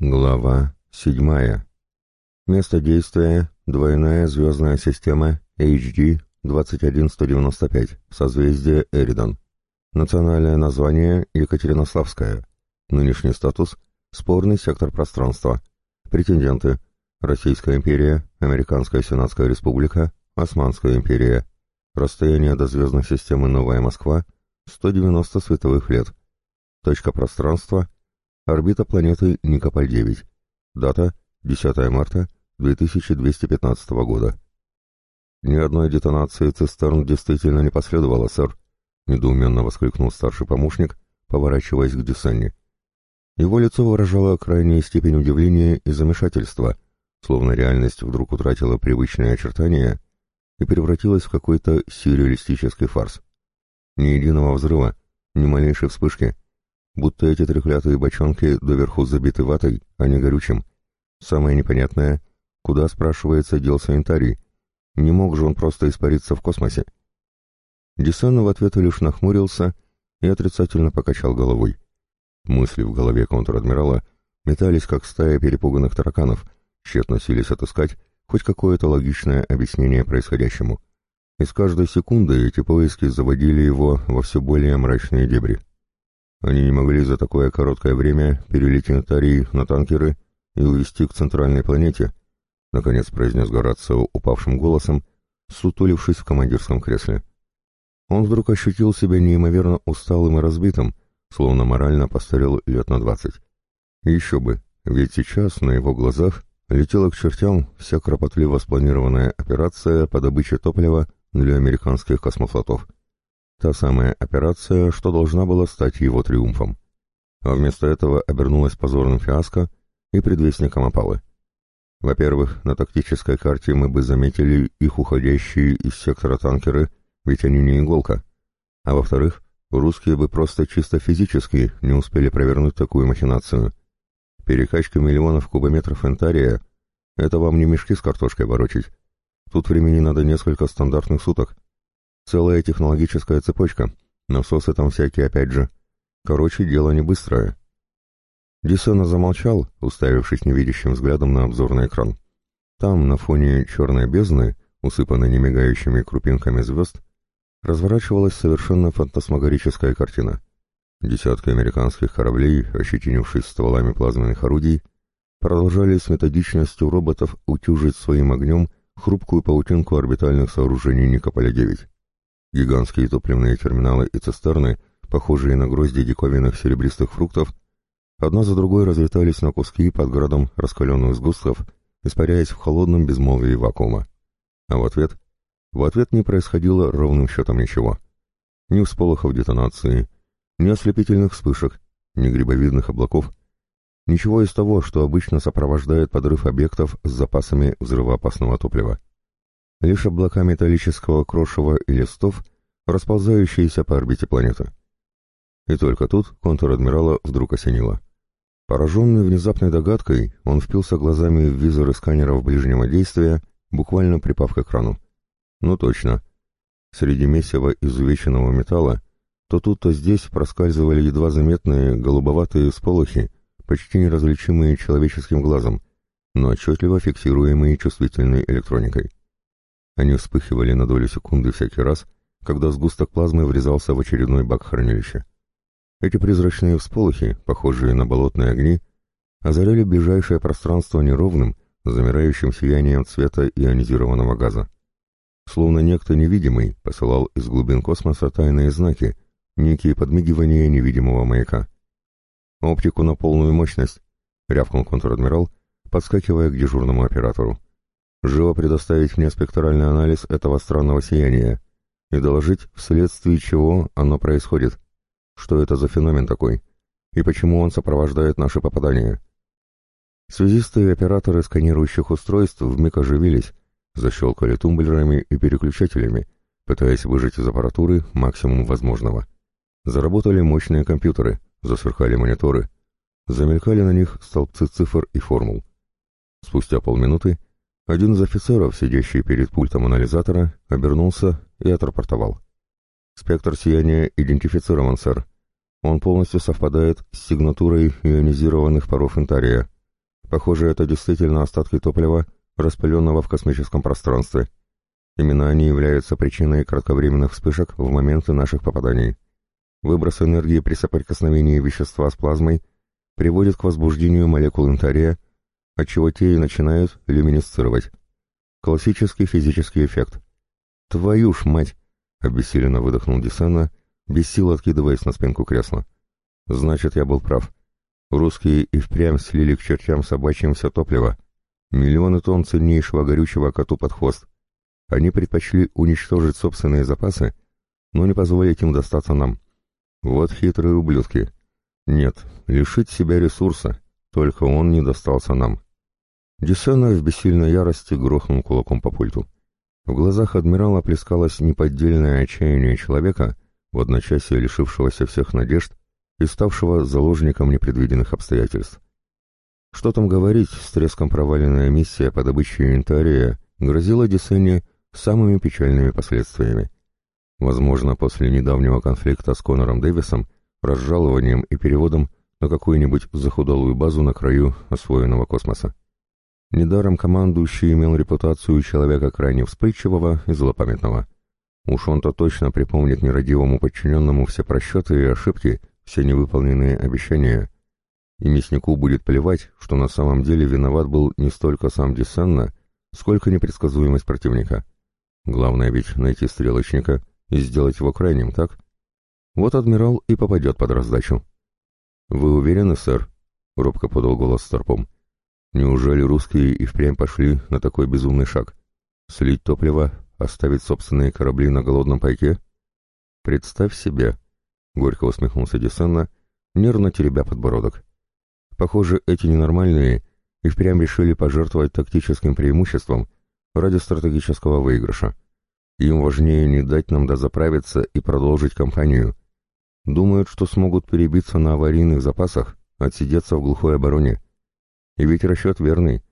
Глава седьмая. Место действия – двойная звездная система HD 21195, созвездие Эридон. Национальное название – Екатеринославская. Нынешний статус – спорный сектор пространства. Претенденты – Российская империя, Американская Сенатская Республика, Османская империя. Расстояние до звездной системы Новая Москва – 190 световых лет. Точка пространства – Орбита планеты Никополь-9. Дата 10 марта 2215 года. Ни одной детонации цистерн действительно не последовало, сэр, недоуменно воскликнул старший помощник, поворачиваясь к Десенне. Его лицо выражало крайнюю степень удивления и замешательства, словно реальность вдруг утратила привычные очертания и превратилась в какой-то сюрреалистический фарс. Ни единого взрыва, ни малейшей вспышки — будто эти треклятые бочонки доверху забиты ватой, а не горючим. Самое непонятное, куда, спрашивается, делся Интарий? Не мог же он просто испариться в космосе? Десана в ответ лишь нахмурился и отрицательно покачал головой. Мысли в голове контр-адмирала метались, как стая перепуганных тараканов, тщетно сились отыскать хоть какое-то логичное объяснение происходящему. И с каждой секунды эти поиски заводили его во все более мрачные дебри. Они не могли за такое короткое время перелететь Тарий на танкеры и увезти к центральной планете, наконец произнес Горацио упавшим голосом, сутулившись в командирском кресле. Он вдруг ощутил себя неимоверно усталым и разбитым, словно морально постарел лет на двадцать. Еще бы, ведь сейчас на его глазах летела к чертям вся кропотливо спланированная операция по добыче топлива для американских космофлотов. Та самая операция, что должна была стать его триумфом. А вместо этого обернулась позорным фиаско и предвестником опалы. Во-первых, на тактической карте мы бы заметили их уходящие из сектора танкеры, ведь они не иголка. А во-вторых, русские бы просто чисто физически не успели провернуть такую махинацию. Перекачка миллионов кубометров энтария — это вам не мешки с картошкой ворочить. Тут времени надо несколько стандартных суток, Целая технологическая цепочка. Насосы там всякие опять же. Короче, дело не быстрое. Дисона замолчал, уставившись невидящим взглядом на обзорный экран. Там, на фоне черной бездны, усыпанной немигающими крупинками звезд, разворачивалась совершенно фантасмагорическая картина. Десятки американских кораблей, ощетинившись стволами плазменных орудий, продолжали с методичностью роботов утюжить своим огнем хрупкую паутинку орбитальных сооружений Никополя-9. Гигантские топливные терминалы и цистерны, похожие на грозди диковинных серебристых фруктов, одна за другой разлетались на куски под градом раскаленных сгустков, испаряясь в холодном безмолвии вакуума. А в ответ? В ответ не происходило ровным счетом ничего. Ни всполохов детонации, ни ослепительных вспышек, ни грибовидных облаков, ничего из того, что обычно сопровождает подрыв объектов с запасами взрывоопасного топлива лишь облака металлического крошева и листов, расползающиеся по орбите планеты. И только тут контр-адмирала вдруг осенило. Пораженный внезапной догадкой, он впился глазами в визоры сканеров ближнего действия, буквально припав к экрану. Ну точно. Среди месива изувеченного металла то тут, то здесь проскальзывали едва заметные голубоватые сполохи, почти неразличимые человеческим глазом, но отчетливо фиксируемые чувствительной электроникой. Они вспыхивали на долю секунды всякий раз, когда сгусток плазмы врезался в очередной бак хранилища. Эти призрачные всполохи, похожие на болотные огни, озаряли ближайшее пространство неровным, замирающим сиянием цвета ионизированного газа. Словно некто невидимый посылал из глубин космоса тайные знаки, некие подмигивания невидимого маяка. «Оптику на полную мощность», — рявкнул контр-адмирал, подскакивая к дежурному оператору живо предоставить мне спектральный анализ этого странного сияния и доложить, вследствие чего оно происходит, что это за феномен такой, и почему он сопровождает наши попадания. Связисты и операторы сканирующих устройств вмиг оживились, защелкали тумблерами и переключателями, пытаясь выжать из аппаратуры максимум возможного. Заработали мощные компьютеры, засверкали мониторы, замелькали на них столбцы цифр и формул. Спустя полминуты один из офицеров, сидящий перед пультом анализатора, обернулся и отрапортовал. «Спектр сияния идентифицирован, сэр. Он полностью совпадает с сигнатурой ионизированных паров интария. Похоже, это действительно остатки топлива, распыленного в космическом пространстве. Именно они являются причиной кратковременных вспышек в моменты наших попаданий. Выброс энергии при соприкосновении вещества с плазмой приводит к возбуждению молекул интария, отчего те и начинают люминесцировать. Классический физический эффект. «Твою ж мать!» — обессиленно выдохнул Десена, без сил откидываясь на спинку кресла. «Значит, я был прав. Русские и впрямь слили к чертям собачьим все топливо. Миллионы тонн ценнейшего горючего коту под хвост. Они предпочли уничтожить собственные запасы, но не позволить им достаться нам. Вот хитрые ублюдки. Нет, лишить себя ресурса, только он не достался нам. Десена в бессильной ярости грохнул кулаком по пульту. В глазах адмирала плескалось неподдельное отчаяние человека, в одночасье лишившегося всех надежд и ставшего заложником непредвиденных обстоятельств. Что там говорить, с треском проваленная миссия по добыче интария грозила Десене самыми печальными последствиями. Возможно, после недавнего конфликта с Конором Дэвисом, разжалованием и переводом на какую-нибудь захудалую базу на краю освоенного космоса. Недаром командующий имел репутацию человека крайне вспыльчивого и злопамятного. Уж он-то точно припомнит нерадивому подчиненному все просчеты и ошибки, все невыполненные обещания, и мяснику будет плевать, что на самом деле виноват был не столько сам Десенна, сколько непредсказуемость противника. Главное ведь найти стрелочника и сделать его крайним, так? Вот адмирал и попадет под раздачу. «Вы уверены, сэр?» — робко подал голос Старпом. «Неужели русские и впрямь пошли на такой безумный шаг? Слить топливо, оставить собственные корабли на голодном пайке? Представь себе!» — горько усмехнулся Десенна, нервно теребя подбородок. «Похоже, эти ненормальные и впрямь решили пожертвовать тактическим преимуществом ради стратегического выигрыша. Им важнее не дать нам дозаправиться и продолжить кампанию. Думают, что смогут перебиться на аварийных запасах, отсидеться в глухой обороне. И ведь расчет верный.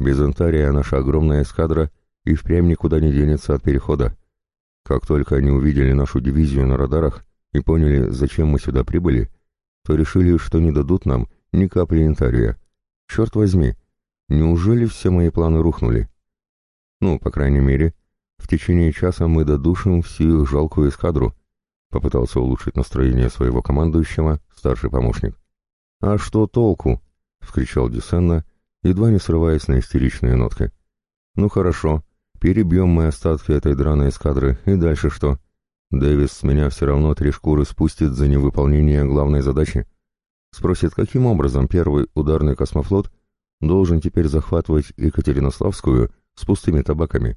Без Антария наша огромная эскадра и впрямь никуда не денется от перехода. Как только они увидели нашу дивизию на радарах и поняли, зачем мы сюда прибыли, то решили, что не дадут нам ни капли Антария. Черт возьми, неужели все мои планы рухнули? Ну, по крайней мере, в течение часа мы додушим всю жалкую эскадру, попытался улучшить настроение своего командующего старший помощник. А что толку? Вскричал Дюсенна, едва не срываясь на истеричные нотки. Ну хорошо, перебьем мы остатки этой драной эскадры, и дальше что? Дэвис с меня все равно три шкуры спустит за невыполнение главной задачи. Спросит, каким образом первый ударный космофлот должен теперь захватывать Екатеринославскую с пустыми табаками.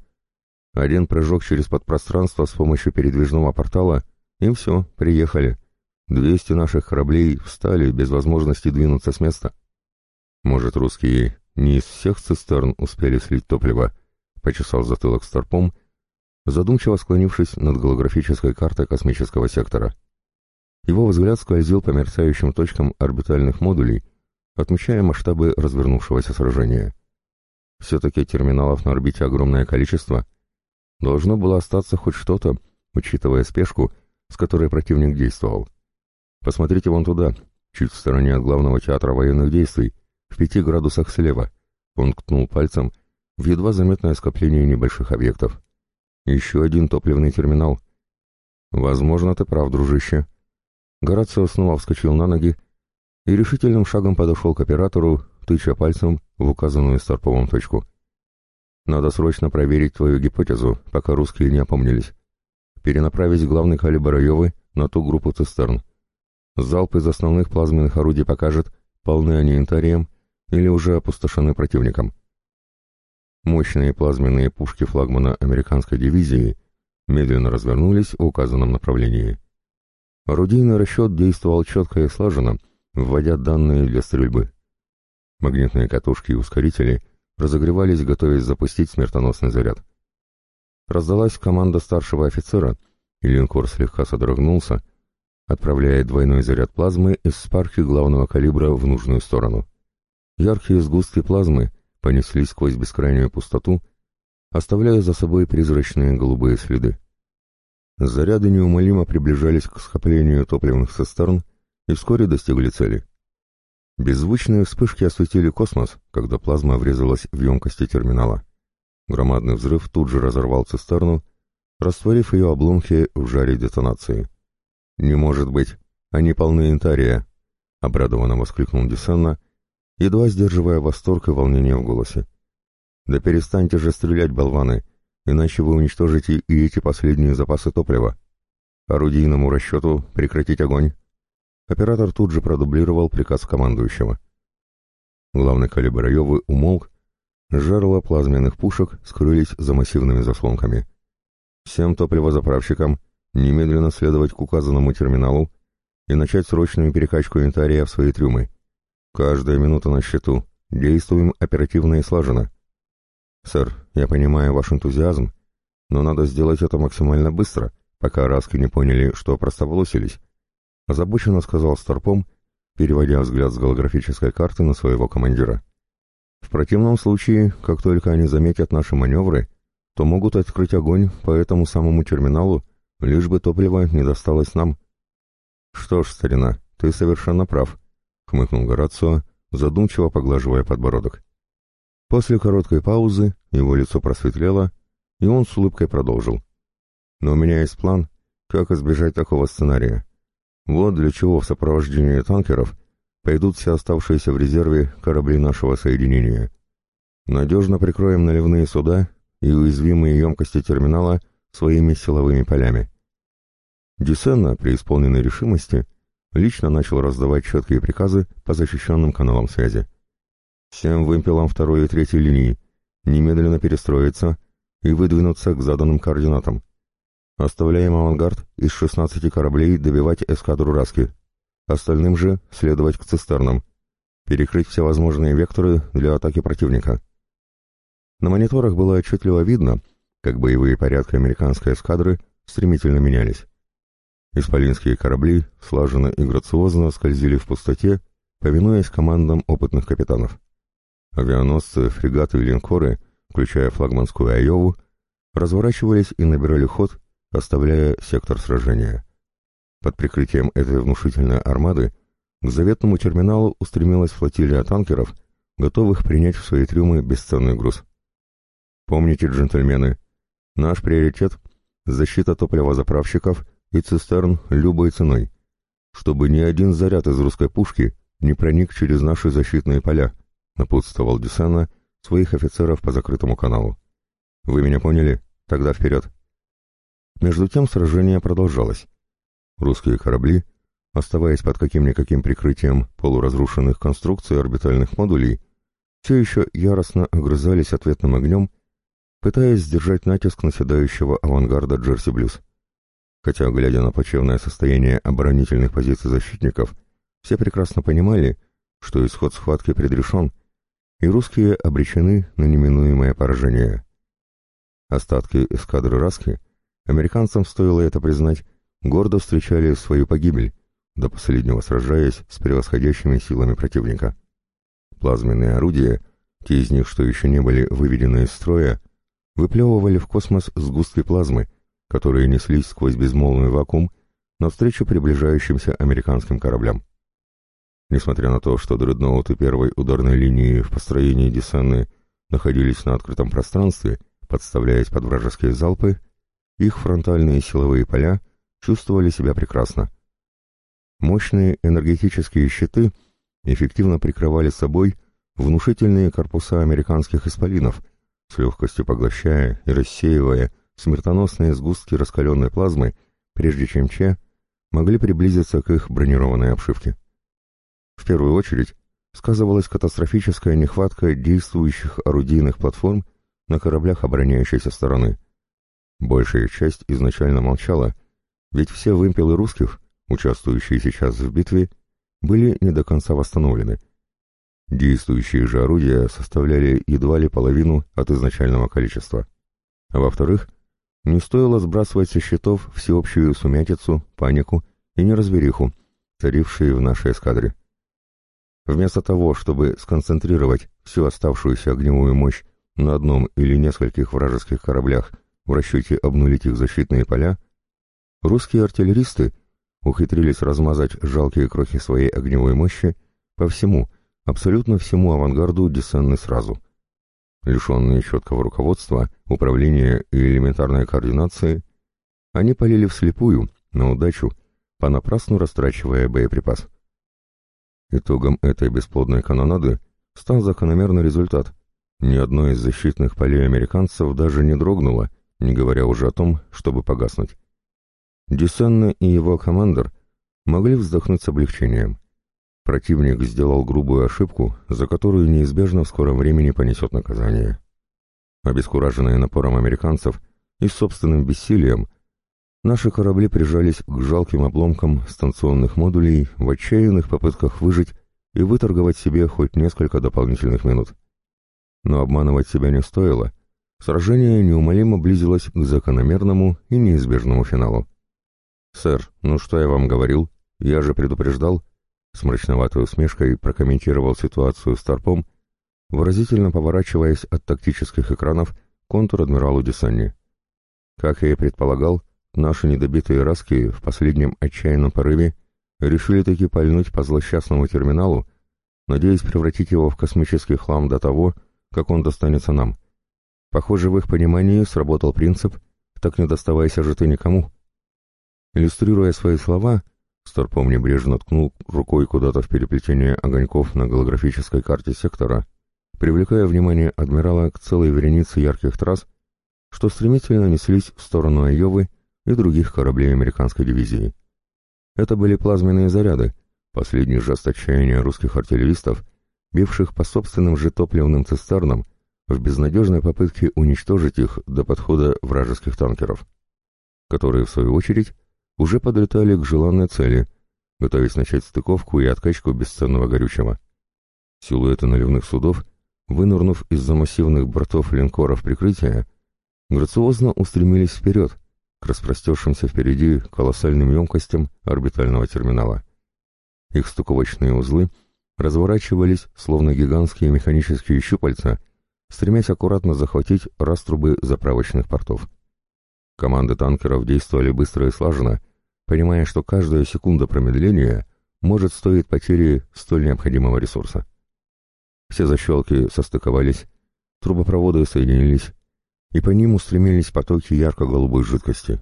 Один прыжок через подпространство с помощью передвижного портала, и все, приехали. Двести наших кораблей встали без возможности двинуться с места. Может, русские не из всех цистерн успели слить топливо, почесал затылок старпом, задумчиво склонившись над голографической картой космического сектора. Его взгляд скользил по мерцающим точкам орбитальных модулей, отмечая масштабы развернувшегося сражения. Все-таки терминалов на орбите огромное количество. Должно было остаться хоть что-то, учитывая спешку, с которой противник действовал. Посмотрите вон туда, чуть в стороне от главного театра военных действий, в пяти градусах слева. Он ткнул пальцем в едва заметное скопление небольших объектов. Еще один топливный терминал. Возможно, ты прав, дружище. Горацио снова вскочил на ноги и решительным шагом подошел к оператору, тыча пальцем в указанную Старповым точку. «Надо срочно проверить твою гипотезу, пока русские не опомнились. Перенаправить главный калибр Айовы на ту группу цистерн. Залп из основных плазменных орудий покажет, полны они интарием или уже опустошены противником». Мощные плазменные пушки флагмана американской дивизии медленно развернулись в указанном направлении. Орудийный расчет действовал четко и слаженно, вводя данные для стрельбы. Магнитные катушки и ускорители разогревались, готовясь запустить смертоносный заряд. Раздалась команда старшего офицера, и линкор слегка содрогнулся, отправляя двойной заряд плазмы из спарки главного калибра в нужную сторону. Яркие сгустки плазмы понеслись сквозь бескрайнюю пустоту, оставляя за собой призрачные голубые следы. Заряды неумолимо приближались к скоплению топливных цистерн и вскоре достигли цели. Беззвучные вспышки осветили космос, когда плазма врезалась в емкости терминала. Громадный взрыв тут же разорвал цистерну, растворив ее обломки в жаре детонации. «Не может быть! Они полны интария!» — обрадованно воскликнул Десенна, едва сдерживая восторг и волнение в голосе. «Да перестаньте же стрелять, болваны, иначе вы уничтожите и эти последние запасы топлива. Орудийному расчету прекратить огонь». Оператор тут же продублировал приказ командующего. Главный калибр Айовы умолк, жерла плазменных пушек скрылись за массивными заслонками. Всем топливозаправщикам немедленно следовать к указанному терминалу и начать срочную перекачку интария в свои трюмы. Каждая минута на счету. Действуем оперативно и слаженно. Сэр, я понимаю ваш энтузиазм, но надо сделать это максимально быстро, пока раски не поняли, что простоволосились. Озабоченно сказал Старпом, переводя взгляд с голографической карты на своего командира. В противном случае, как только они заметят наши маневры, то могут открыть огонь по этому самому терминалу, лишь бы топливо не досталось нам. Что ж, старина, ты совершенно прав, — хмыкнул Горацио, задумчиво поглаживая подбородок. После короткой паузы его лицо просветлело, и он с улыбкой продолжил. «Но у меня есть план, как избежать такого сценария. Вот для чего в сопровождении танкеров пойдут все оставшиеся в резерве корабли нашего соединения. Надежно прикроем наливные суда и уязвимые емкости терминала своими силовыми полями». Дюсенна, при исполненной решимости, лично начал раздавать четкие приказы по защищенным каналам связи. Всем вымпелам второй и третьей линии немедленно перестроиться и выдвинуться к заданным координатам. Оставляем авангард из 16 кораблей добивать эскадру Раски. Остальным же следовать к цистернам. Перекрыть все возможные векторы для атаки противника. На мониторах было отчетливо видно, как боевые порядки американской эскадры стремительно менялись. Исполинские корабли слаженно и грациозно скользили в пустоте, повинуясь командам опытных капитанов. Авианосцы, фрегаты и линкоры, включая флагманскую Айову, разворачивались и набирали ход, оставляя сектор сражения. Под прикрытием этой внушительной армады к заветному терминалу устремилась флотилия танкеров, готовых принять в свои трюмы бесценный груз. Помните, джентльмены, наш приоритет — защита топливозаправщиков и цистерн любой ценой, чтобы ни один заряд из русской пушки не проник через наши защитные поля, напутствовал Дюсана своих офицеров по закрытому каналу. Вы меня поняли? Тогда вперед. Между тем сражение продолжалось. Русские корабли, оставаясь под каким-никаким прикрытием полуразрушенных конструкций орбитальных модулей, все еще яростно огрызались ответным огнем, пытаясь сдержать натиск наседающего авангарда Джерси Блюз. Хотя, глядя на плачевное состояние оборонительных позиций защитников, все прекрасно понимали, что исход схватки предрешен, и русские обречены на неминуемое поражение. Остатки эскадры Раски, американцам стоило это признать, гордо встречали свою погибель, до последнего сражаясь с превосходящими силами противника. Плазменные орудия, те из них, что еще не были выведены из строя, выплевывали в космос сгустки плазмы, которые неслись сквозь безмолвный вакуум навстречу приближающимся американским кораблям. Несмотря на то, что дредноуты первой ударной линии в построении Десанны находились на открытом пространстве, подставляясь под вражеские залпы, их фронтальные силовые поля чувствовали себя прекрасно. Мощные энергетические щиты эффективно прикрывали собой внушительные корпуса американских исполинов, с легкостью поглощая и рассеивая смертоносные сгустки раскаленной плазмы, прежде чем Че могли приблизиться к их бронированной обшивке. В первую очередь сказывалась катастрофическая нехватка действующих орудийных платформ на кораблях обороняющейся стороны. Большая часть изначально молчала, ведь все вымпелы русских, участвующие сейчас в битве, были не до конца восстановлены. Действующие же орудия составляли едва ли половину от изначального количества. А во-вторых, не стоило сбрасывать со счетов всеобщую сумятицу, панику и неразбериху, царившие в нашей эскадре. Вместо того, чтобы сконцентрировать всю оставшуюся огневую мощь на одном или нескольких вражеских кораблях в расчете обнулить их защитные поля, русские артиллеристы ухитрились размазать жалкие крохи своей огневой мощи по всему, абсолютно всему авангарду Десенны сразу. Лишенные четкого руководства, управления и элементарной координации, они полили вслепую, на удачу, понапрасну растрачивая боеприпас. Итогом этой бесплодной канонады стал закономерный результат. Ни одно из защитных полей американцев даже не дрогнуло, не говоря уже о том, чтобы погаснуть. Дюсенна и его командор могли вздохнуть с облегчением. Противник сделал грубую ошибку, за которую неизбежно в скором времени понесет наказание. Обескураженные напором американцев и собственным бессилием, наши корабли прижались к жалким обломкам станционных модулей в отчаянных попытках выжить и выторговать себе хоть несколько дополнительных минут. Но обманывать себя не стоило. Сражение неумолимо близилось к закономерному и неизбежному финалу. «Сэр, ну что я вам говорил? Я же предупреждал», — с мрачноватой усмешкой прокомментировал ситуацию Старпом, выразительно поворачиваясь от тактических экранов контур адмиралу Десанни. Как я и предполагал, наши недобитые раски в последнем отчаянном порыве решили таки пальнуть по злосчастному терминалу, надеясь превратить его в космический хлам до того, как он достанется нам. Похоже, в их понимании сработал принцип «так не доставайся же ты никому». Иллюстрируя свои слова, Старпом небрежно ткнул рукой куда-то в переплетение огоньков на голографической карте сектора, привлекая внимание адмирала к целой веренице ярких трасс, что стремительно неслись в сторону Айовы и других кораблей американской дивизии. Это были плазменные заряды, последний жест отчаяния русских артиллеристов, бивших по собственным же топливным цистернам в безнадежной попытке уничтожить их до подхода вражеских танкеров, которые, в свою очередь, уже подлетали к желанной цели, готовясь начать стыковку и откачку бесценного горючего. Силуэты наливных судов, вынырнув из-за массивных бортов линкоров прикрытия, грациозно устремились вперед, к распростершимся впереди колоссальным емкостям орбитального терминала. Их стыковочные узлы разворачивались, словно гигантские механические щупальца, стремясь аккуратно захватить раструбы заправочных портов. Команды танкеров действовали быстро и слаженно, понимая, что каждая секунда промедления может стоить потери столь необходимого ресурса. Все защелки состыковались, трубопроводы соединились, и по ним устремились потоки ярко-голубой жидкости.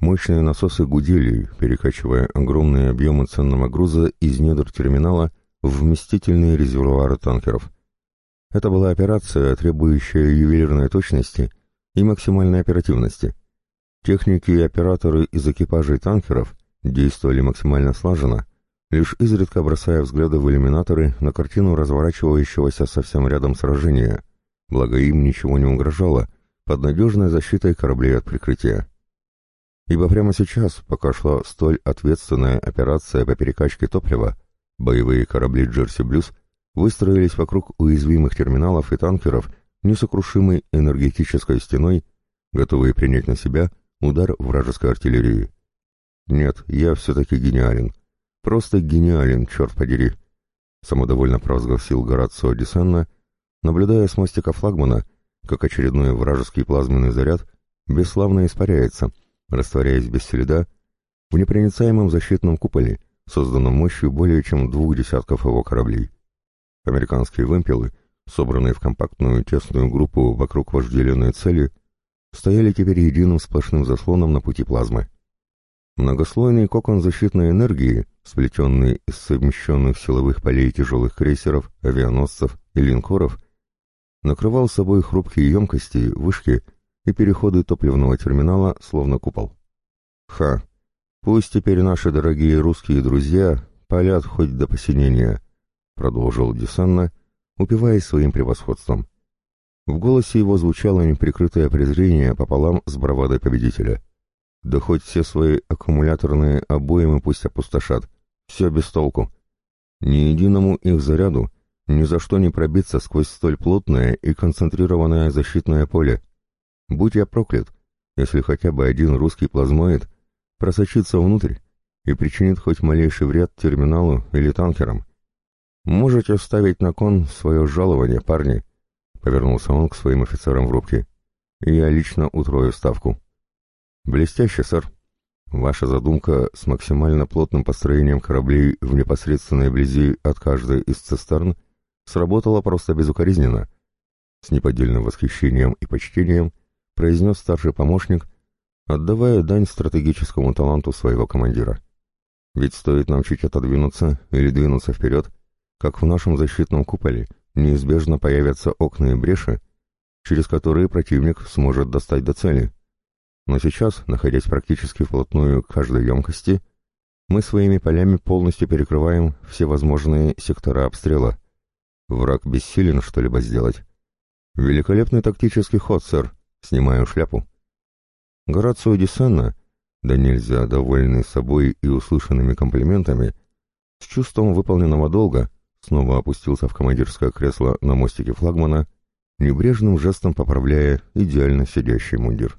Мощные насосы гудели, перекачивая огромные объемы ценного груза из недр терминала в вместительные резервуары танкеров. Это была операция, требующая ювелирной точности и максимальной оперативности. Техники и операторы из экипажей танкеров действовали максимально слаженно, лишь изредка бросая взгляды в иллюминаторы на картину разворачивающегося совсем рядом сражения, благо им ничего не угрожало, под надежной защитой кораблей от прикрытия. Ибо прямо сейчас, пока шла столь ответственная операция по перекачке топлива, боевые корабли «Джерси Блюз» выстроились вокруг уязвимых терминалов и танкеров несокрушимой энергетической стеной, готовые принять на себя – удар вражеской артиллерии. Нет, я все-таки гениален. Просто гениален, черт подери. Самодовольно провозгласил Горацио Десанна, наблюдая с мостика флагмана, как очередной вражеский плазменный заряд бесславно испаряется, растворяясь без следа в непроницаемом защитном куполе, созданном мощью более чем двух десятков его кораблей. Американские вымпелы, собранные в компактную тесную группу вокруг вожделенной цели, стояли теперь единым сплошным заслоном на пути плазмы. Многослойный кокон защитной энергии, сплетенный из совмещенных силовых полей тяжелых крейсеров, авианосцев и линкоров, накрывал собой хрупкие емкости, вышки и переходы топливного терминала, словно купол. Ха! Пусть теперь наши дорогие русские друзья палят хоть до посинения, продолжил Десанна, упиваясь своим превосходством. В голосе его звучало неприкрытое презрение пополам с бравадой победителя. Да хоть все свои аккумуляторные обоймы пусть опустошат. Все без толку. Ни единому их заряду ни за что не пробиться сквозь столь плотное и концентрированное защитное поле. Будь я проклят, если хотя бы один русский плазмоид просочится внутрь и причинит хоть малейший вред терминалу или танкерам. Можете ставить на кон свое жалование, парни, Повернулся он к своим офицерам в рубке. «Я лично утрою ставку». «Блестяще, сэр», — ваша задумка с максимально плотным построением кораблей в непосредственной близи от каждой из цистерн сработала просто безукоризненно. С неподдельным восхищением и почтением произнес старший помощник, отдавая дань стратегическому таланту своего командира. Ведь стоит нам чуть отодвинуться или двинуться вперед, как в нашем защитном куполе неизбежно появятся окна и бреши, через которые противник сможет достать до цели. Но сейчас, находясь практически вплотную к каждой емкости, мы своими полями полностью перекрываем все возможные сектора обстрела. Враг бессилен что-либо сделать. Великолепный тактический ход, сэр. Снимаю шляпу. Горацио Десенна, да нельзя довольный собой и услышанными комплиментами, с чувством выполненного долга, снова опустился в командирское кресло на мостике флагмана, небрежным жестом поправляя идеально сидящий мундир.